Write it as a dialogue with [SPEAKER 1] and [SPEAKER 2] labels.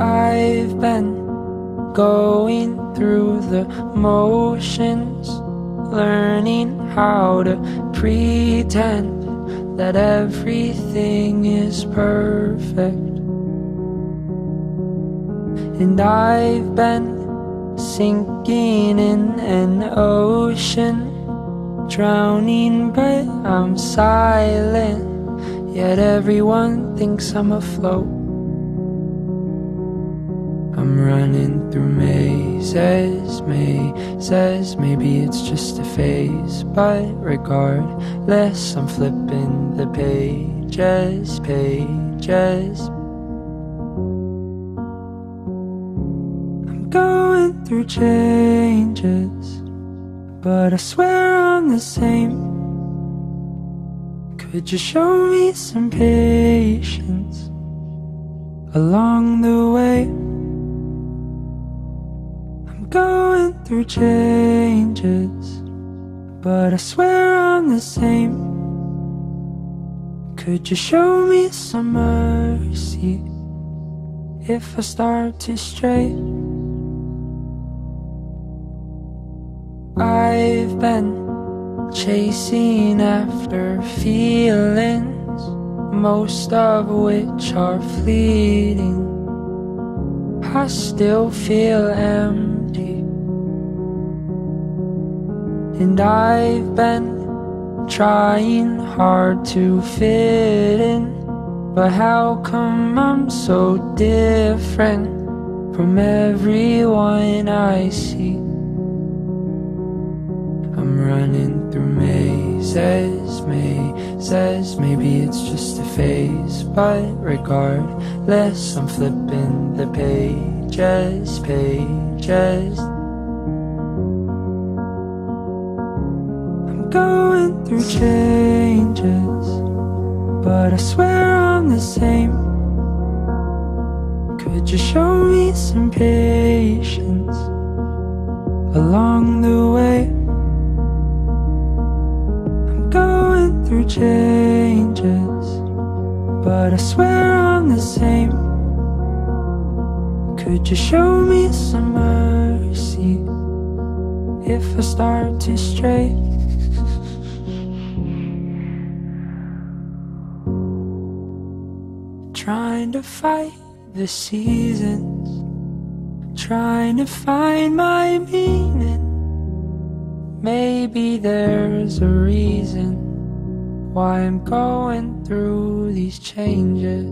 [SPEAKER 1] I've been going through the motions, learning how to pretend that everything is perfect. And I've been sinking in an ocean, drowning, but I'm silent. Yet everyone thinks I'm afloat. I'm running through mazes, mazes. Maybe it's just a phase, but regardless, I'm flipping the pages, pages. I'm going through changes, but I swear I'm the same. Could you show me some patience along the way? Going through changes, but I swear I'm the same. Could you show me some mercy if I start to stray? I've been chasing after feelings, most of which are fleeting. I still feel empty. And I've been trying hard to fit in But how come I'm so different From everyone I see? I'm running through mazes, mazes. Maybe it's just a phase But regardless I'm flipping the pages, pages I'm going through changes, but I swear I'm the same. Could you show me some patience along the way? I'm going through changes, but I swear I'm the same. Could you show me some mercy if I start to stray? Trying to fight the seasons Trying to find my meaning Maybe there's a reason Why I'm going through these changes